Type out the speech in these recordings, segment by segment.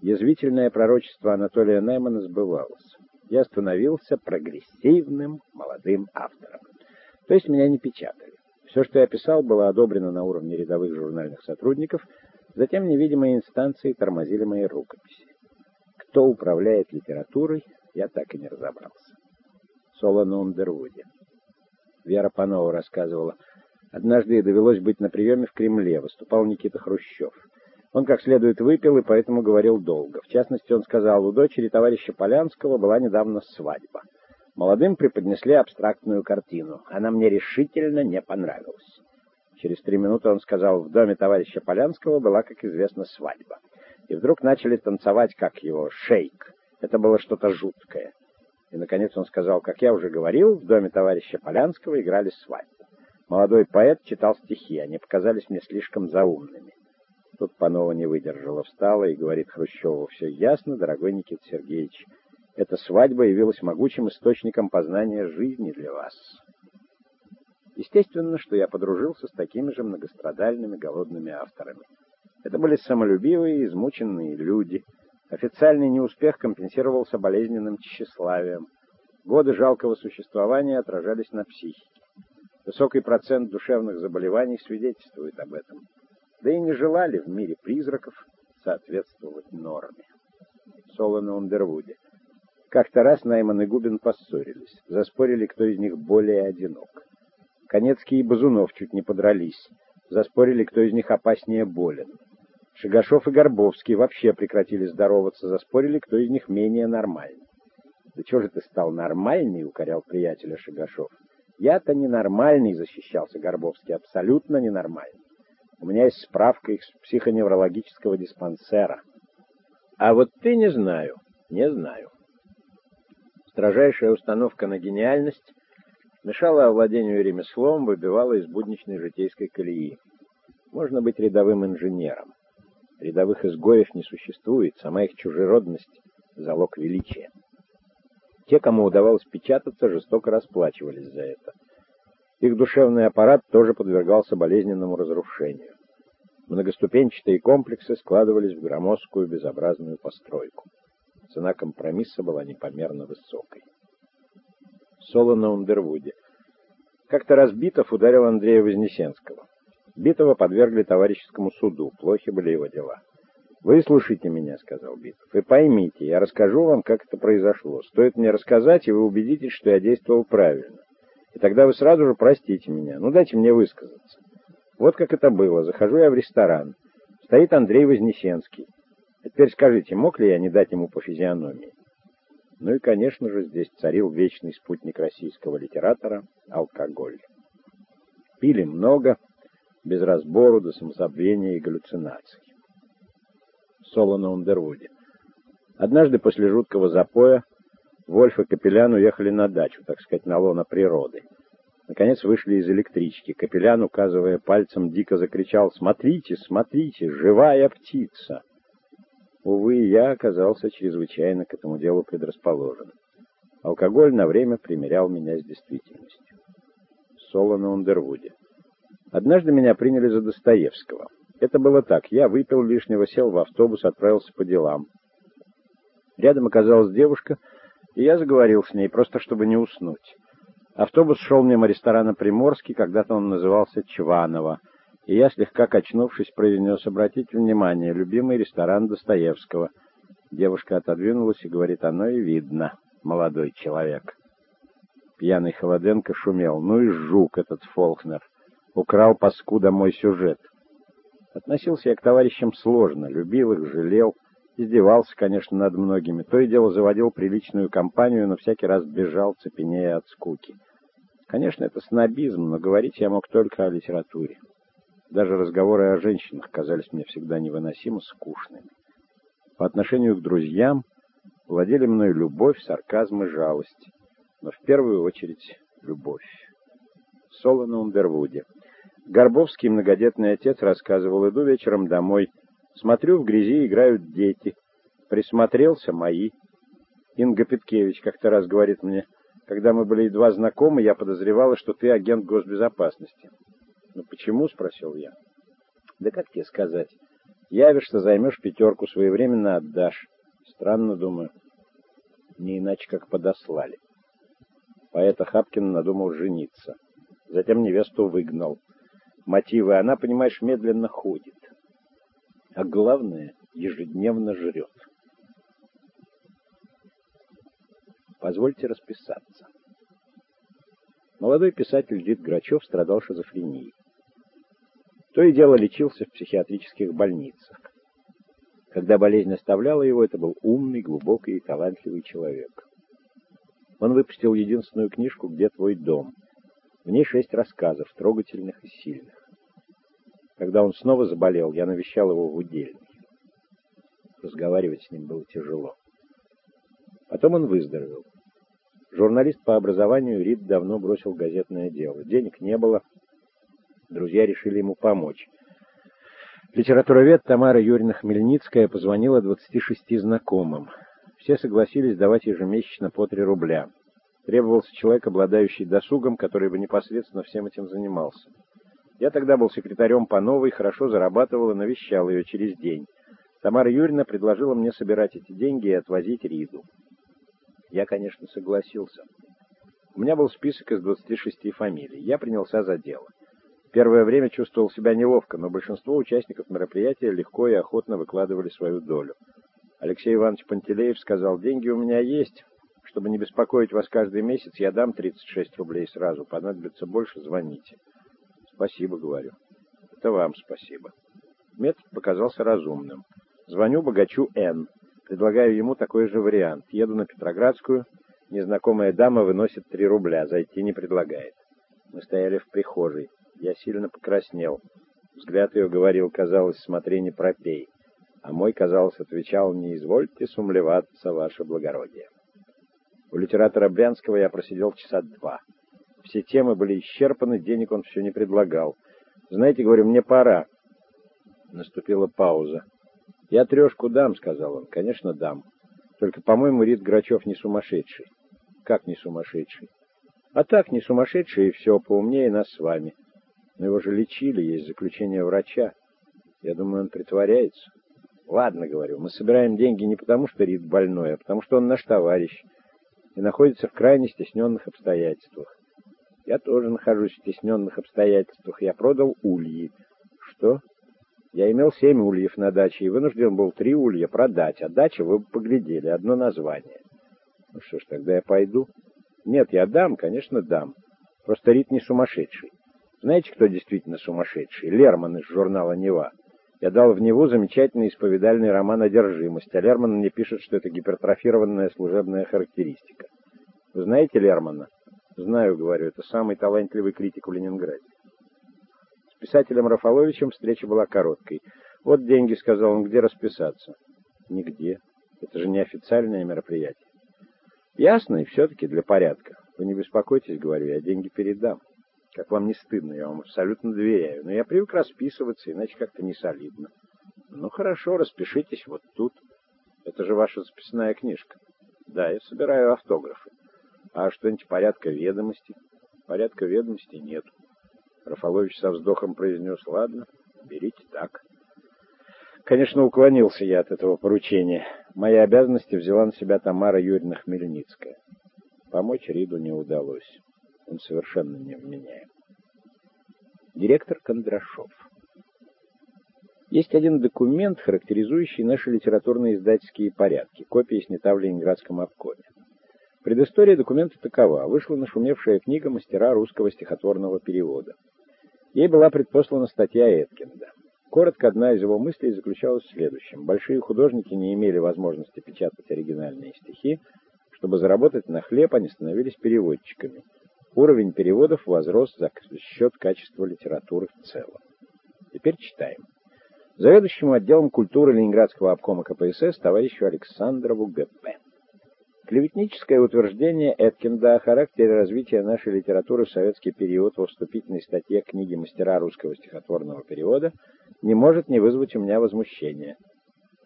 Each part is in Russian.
Язвительное пророчество Анатолия Наймана сбывалось. Я становился прогрессивным молодым автором. То есть меня не печатали. Все, что я писал, было одобрено на уровне рядовых журнальных сотрудников, затем невидимые инстанции тормозили мои рукописи. Кто управляет литературой, я так и не разобрался. Соло на. Вера Панова рассказывала, однажды ей довелось быть на приеме в Кремле, выступал Никита Хрущев. Он как следует выпил и поэтому говорил долго. В частности, он сказал, у дочери товарища Полянского была недавно свадьба. Молодым преподнесли абстрактную картину. Она мне решительно не понравилась. Через три минуты он сказал, в доме товарища Полянского была, как известно, свадьба. И вдруг начали танцевать, как его, шейк. Это было что-то жуткое. И, наконец, он сказал, как я уже говорил, в доме товарища Полянского играли свадьбу. Молодой поэт читал стихи, они показались мне слишком заумными. Тут Панова не выдержала, встала и говорит Хрущеву, «Все ясно, дорогой Никита Сергеевич, эта свадьба явилась могучим источником познания жизни для вас». Естественно, что я подружился с такими же многострадальными голодными авторами. Это были самолюбивые, измученные люди. Официальный неуспех компенсировался болезненным тщеславием. Годы жалкого существования отражались на психике. Высокий процент душевных заболеваний свидетельствует об этом да и не желали в мире призраков соответствовать норме. Соло на Ундервуде. Как-то раз Найман и Губин поссорились, заспорили, кто из них более одинок. Конецкий и Базунов чуть не подрались, заспорили, кто из них опаснее болен. Шигашов и Горбовский вообще прекратили здороваться, заспорили, кто из них менее нормальный. «Да чего же ты стал нормальный?» — укорял приятеля Шигашов. «Я-то ненормальный», — защищался Горбовский, — «абсолютно ненормальный. У меня есть справка из психоневрологического диспансера. А вот ты не знаю, не знаю. Строжайшая установка на гениальность мешала овладению ремеслом, выбивала из будничной житейской колеи. Можно быть рядовым инженером. Рядовых изгоев не существует, сама их чужеродность — залог величия. Те, кому удавалось печататься, жестоко расплачивались за это — их душевный аппарат тоже подвергался болезненному разрушению. Многоступенчатые комплексы складывались в громоздкую безобразную постройку. Цена компромисса была непомерно высокой. Соло на Ундервуде. Как-то раз Битов ударил Андрея Вознесенского. Битова подвергли товарищескому суду, плохи были его дела. «Вы слушайте меня», — сказал Битов, — «и поймите, я расскажу вам, как это произошло. Стоит мне рассказать, и вы убедитесь, что я действовал правильно. И тогда вы сразу же простите меня. Ну, дайте мне высказаться. Вот как это было. Захожу я в ресторан. Стоит Андрей Вознесенский. А теперь скажите, мог ли я не дать ему по физиономии? Ну и, конечно же, здесь царил вечный спутник российского литератора — алкоголь. Пили много, без разбору, до самозабвения и галлюцинаций. Соло на Ундервуде. Однажды после жуткого запоя Вольф и Капелян уехали на дачу, так сказать, на лоно природы. Наконец вышли из электрички. Капелян, указывая пальцем, дико закричал «Смотрите, смотрите, живая птица!» Увы, я оказался чрезвычайно к этому делу предрасположен. Алкоголь на время примерял меня с действительностью. Соло на Ундервуде. Однажды меня приняли за Достоевского. Это было так. Я выпил лишнего, сел в автобус, отправился по делам. Рядом оказалась девушка — и я заговорил с ней, просто чтобы не уснуть. Автобус шел мимо ресторана «Приморский», когда-то он назывался «Чваново», и я, слегка качнувшись, произнес «Обратите внимание, любимый ресторан Достоевского». Девушка отодвинулась и говорит «Оно и видно, молодой человек». Пьяный Холоденко шумел. «Ну и жук этот Фолкнер! Украл паскуда мой сюжет!» Относился я к товарищам сложно, любил их, жалел, Издевался, конечно, над многими. То и дело заводил приличную компанию, но всякий раз бежал, цепенея от скуки. Конечно, это снобизм, но говорить я мог только о литературе. Даже разговоры о женщинах казались мне всегда невыносимо скучными. По отношению к друзьям владели мной любовь, сарказм и жалость. Но в первую очередь любовь. Соло на Ундервуде. Горбовский, многодетный отец, рассказывал, иду вечером домой, Смотрю, в грязи играют дети. Присмотрелся мои. Инга Петкевич как-то раз говорит мне, когда мы были едва знакомы, я подозревала, что ты агент госбезопасности. «Ну почему?» — спросил я. «Да как тебе сказать? Явишься, займешь пятерку, своевременно отдашь. Странно, думаю. Не иначе, как подослали. Поэта Хапкин надумал жениться. Затем невесту выгнал. Мотивы она, понимаешь, медленно ходит. А главное, ежедневно жрет. Позвольте расписаться. Молодой писатель Дит Грачев страдал шизофренией. То и дело лечился в психиатрических больницах. Когда болезнь оставляла его, это был умный, глубокий и талантливый человек. Он выпустил единственную книжку «Где твой дом?». В ней шесть рассказов, трогательных и сильных. Когда он снова заболел, я навещал его в удельной. Разговаривать с ним было тяжело. Потом он выздоровел. Журналист по образованию Рид давно бросил газетное дело. Денег не было. Друзья решили ему помочь. Литературовед Тамара Юрьевна Хмельницкая позвонила 26 знакомым. Все согласились давать ежемесячно по 3 рубля. Требовался человек, обладающий досугом, который бы непосредственно всем этим занимался. Я тогда был секретарем по новой, хорошо зарабатывал и навещал ее через день. Тамара Юрьевна предложила мне собирать эти деньги и отвозить Риду. Я, конечно, согласился. У меня был список из 26 фамилий. Я принялся за дело. Первое время чувствовал себя неловко, но большинство участников мероприятия легко и охотно выкладывали свою долю. Алексей Иванович Пантелеев сказал, деньги у меня есть. Чтобы не беспокоить вас каждый месяц, я дам 36 рублей сразу. Понадобится больше, звоните. Спасибо, говорю. Это вам спасибо. Метод показался разумным. Звоню богачу Н. Предлагаю ему такой же вариант. Еду на Петроградскую. Незнакомая дама выносит три рубля. Зайти не предлагает. Мы стояли в прихожей. Я сильно покраснел. Взгляд ее говорил, казалось, смотри, не пропей. А мой, казалось, отвечал, не извольте сумлеваться, ваше благородие. У литератора Брянского я просидел часа два. Все темы были исчерпаны, денег он все не предлагал. Знаете, говорю, мне пора. Наступила пауза. «Я трешку дам», — сказал он. «Конечно, дам. Только, по-моему, Рит Грачев не сумасшедший». «Как не сумасшедший?» «А так, не сумасшедший, и все, поумнее нас с вами. Но его же лечили, есть заключение врача. Я думаю, он притворяется». «Ладно, — говорю, — мы собираем деньги не потому, что Рит больной, а потому, что он наш товарищ и находится в крайне стесненных обстоятельствах. Я тоже нахожусь в стесненных обстоятельствах. Я продал ульи. Что? Я имел семь ульев на даче и вынужден был три улья продать, а дача, вы бы поглядели, одно название. Ну что ж, тогда я пойду. Нет, я дам, конечно, дам. Просто Рит не сумасшедший. Знаете, кто действительно сумасшедший? Лерман из журнала «Нева». Я дал в Неву замечательный исповедальный роман «Одержимость», а Лерман мне пишет, что это гипертрофированная служебная характеристика. Вы знаете Лермана? Знаю, говорю, это самый талантливый критик в Ленинграде. С писателем Рафаловичем встреча была короткой. «Вот деньги», — сказал он, — «где расписаться?» «Нигде. Это же не официальное мероприятие». «Ясно, и все-таки для порядка. Вы не беспокойтесь, — говорю, — я деньги передам. Как вам не стыдно, я вам абсолютно доверяю. Но я привык расписываться, иначе как-то не солидно. Ну, хорошо, распишитесь вот тут. Это же ваша записная книжка. Да, я собираю автографы. А что-нибудь порядка ведомости? Порядка ведомости нет. Рафалович со вздохом произнес, ладно, берите так. Конечно, уклонился я от этого поручения. Мои обязанности взяла на себя Тамара Юрьевна Хмельницкая. Помочь Риду не удалось. Он совершенно невменяем. Директор Кондрашов. Есть один документ, характеризующий наши литературные издательские порядки. Копия снята в Ленинградском обкоме. Предыстория документа такова. Вышла нашумевшая книга мастера русского стихотворного перевода. Ей была предпослана статья Эткинда. Коротко, одна из его мыслей заключалась в следующем. Большие художники не имели возможности печатать оригинальные стихи. Чтобы заработать на хлеб, они становились переводчиками. Уровень переводов возрос за счет качества литературы в целом. Теперь читаем. Заведующему отделом культуры Ленинградского обкома КПСС товарищу Александрову Г.П. Клеветническое утверждение Эткинда о характере развития нашей литературы в советский период во вступительной статье книги «Мастера русского стихотворного перевода» не может не вызвать у меня возмущения.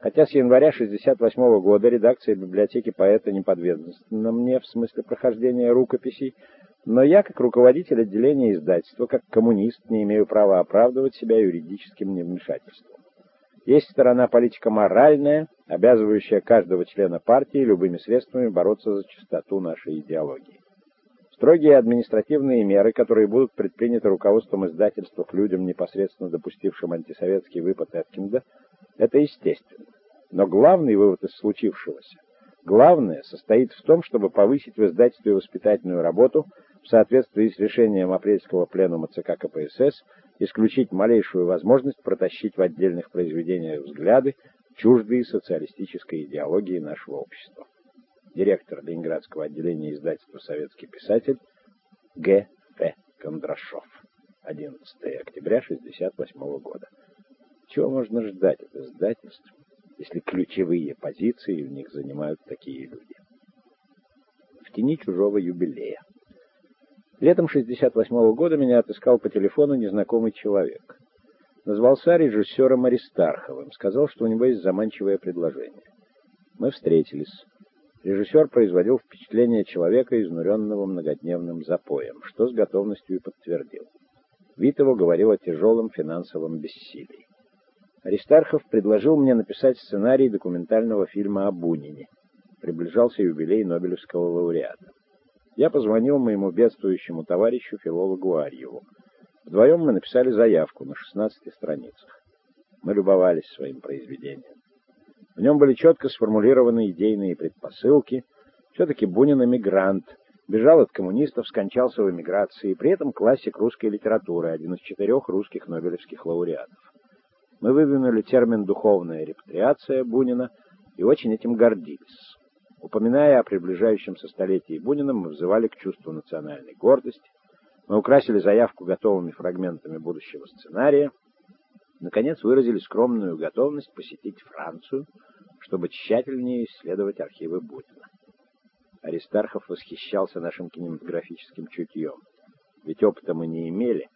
Хотя с января 1968 года редакция библиотеки поэта не подведомственна мне в смысле прохождения рукописей, но я, как руководитель отделения издательства, как коммунист, не имею права оправдывать себя юридическим невмешательством. Есть сторона политико-моральная, обязывающая каждого члена партии любыми средствами бороться за чистоту нашей идеологии. Строгие административные меры, которые будут предприняты руководством издательства к людям, непосредственно допустившим антисоветский выпад Эткинда, это естественно. Но главный вывод из случившегося, главное состоит в том, чтобы повысить в издательстве воспитательную работу в соответствии с решением апрельского пленума ЦК КПСС, исключить малейшую возможность протащить в отдельных произведениях взгляды, чуждые социалистической идеологии нашего общества. Директор Ленинградского отделения издательства «Советский писатель» Г. П. Кондрашов. 11 октября 1968 года. Чего можно ждать от издательств, если ключевые позиции в них занимают такие люди? В тени чужого юбилея. Летом 68 года меня отыскал по телефону незнакомый человек. Назвался режиссером Аристарховым, сказал, что у него есть заманчивое предложение. Мы встретились. Режиссер производил впечатление человека, изнуренного многодневным запоем, что с готовностью и подтвердил. Вид его говорил о тяжелом финансовом бессилии. Аристархов предложил мне написать сценарий документального фильма о Бунине. Приближался юбилей Нобелевского лауреата. Я позвонил моему бедствующему товарищу, филологу Арьеву. Вдвоем мы написали заявку на 16 страницах. Мы любовались своим произведением. В нем были четко сформулированы идейные предпосылки. Все-таки Бунин эмигрант, бежал от коммунистов, скончался в эмиграции, при этом классик русской литературы, один из четырех русских нобелевских лауреатов. Мы выдвинули термин «духовная репатриация» Бунина и очень этим гордились. Упоминая о приближающемся столетии Бунина, мы взывали к чувству национальной гордости. Мы украсили заявку готовыми фрагментами будущего сценария. Наконец, выразили скромную готовность посетить Францию, чтобы тщательнее исследовать архивы Бунина. Аристархов восхищался нашим кинематографическим чутьем. Ведь опыта мы не имели.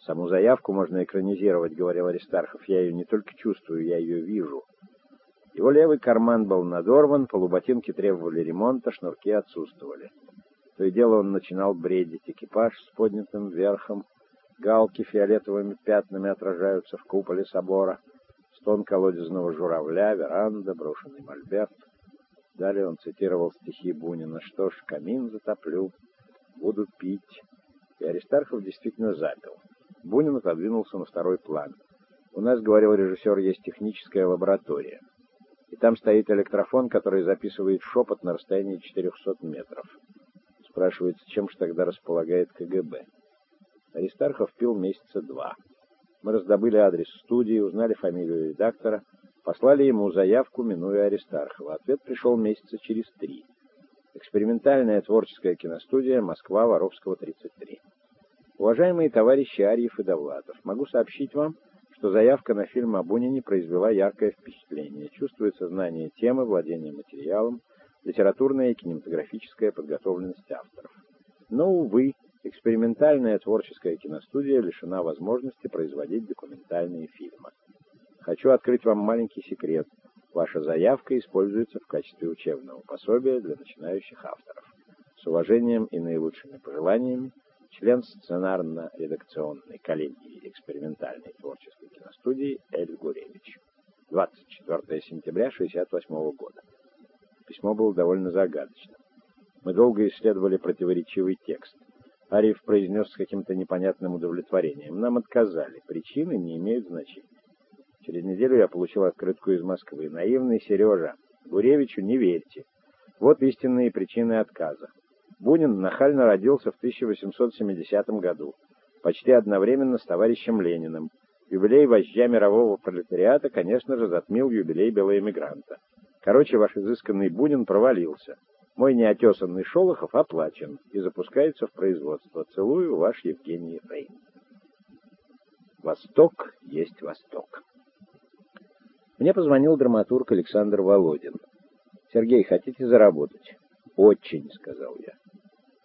Саму заявку можно экранизировать, говорил Аристархов. Я ее не только чувствую, я ее вижу. Его левый карман был надорван, полуботинки требовали ремонта, шнурки отсутствовали. То и дело он начинал бредить. Экипаж с поднятым верхом, галки фиолетовыми пятнами отражаются в куполе собора, стон колодезного журавля, веранда, брошенный мольберт. Далее он цитировал стихи Бунина «Что ж, камин затоплю, буду пить». И Аристархов действительно запил. Бунин отодвинулся на второй план. «У нас, — говорил режиссер, — есть техническая лаборатория и там стоит электрофон, который записывает шепот на расстоянии 400 метров. Спрашивается, чем же тогда располагает КГБ? Аристархов пил месяца два. Мы раздобыли адрес студии, узнали фамилию редактора, послали ему заявку, минуя Аристархова. Ответ пришел месяца через три. Экспериментальная творческая киностудия «Москва, Воровского, 33». Уважаемые товарищи Арьев и Довлатов, могу сообщить вам, что заявка на фильм о Бунине произвела яркое впечатление. Чувствуется знание темы, владение материалом, литературная и кинематографическая подготовленность авторов. Но, увы, экспериментальная творческая киностудия лишена возможности производить документальные фильмы. Хочу открыть вам маленький секрет. Ваша заявка используется в качестве учебного пособия для начинающих авторов. С уважением и наилучшими пожеланиями, член сценарно-редакционной коллегии экспериментальной творческой киностудии Эль Гуревич. 24 сентября 1968 года. Письмо было довольно загадочным. Мы долго исследовали противоречивый текст. Ариф произнес с каким-то непонятным удовлетворением. Нам отказали. Причины не имеют значения. Через неделю я получил открытку из Москвы. Наивный Сережа. Гуревичу не верьте. Вот истинные причины отказа. Бунин нахально родился в 1870 году, почти одновременно с товарищем Лениным. Юбилей вождя мирового пролетариата, конечно же, затмил юбилей белоэмигранта. Короче, ваш изысканный Бунин провалился. Мой неотесанный Шолохов оплачен и запускается в производство. Целую, ваш Евгений Рейн. Восток есть Восток. Мне позвонил драматург Александр Володин. «Сергей, хотите заработать?» «Очень», — сказал я.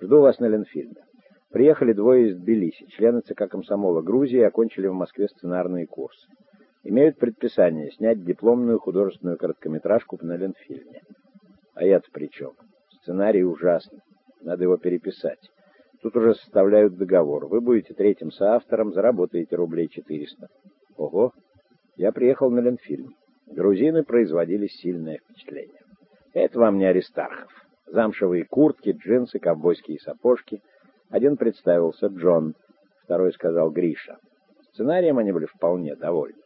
Жду вас на Ленфильме. Приехали двое из Тбилиси, члены ЦК комсомола Грузии, окончили в Москве сценарные курсы. Имеют предписание снять дипломную художественную короткометражку на Ленфильме. А я-то при чем? Сценарий ужасный. Надо его переписать. Тут уже составляют договор. Вы будете третьим соавтором, заработаете рублей 400. Ого! Я приехал на Ленфильм. Грузины производили сильное впечатление. Это вам не Аристархов. Замшевые куртки, джинсы, ковбойские сапожки. Один представился Джон, второй сказал Гриша. Сценарием они были вполне довольны.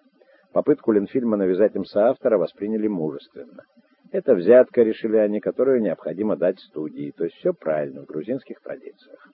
Попытку Ленфильма навязать им соавтора восприняли мужественно. Это взятка, решили они, которую необходимо дать студии. То есть все правильно в грузинских традициях.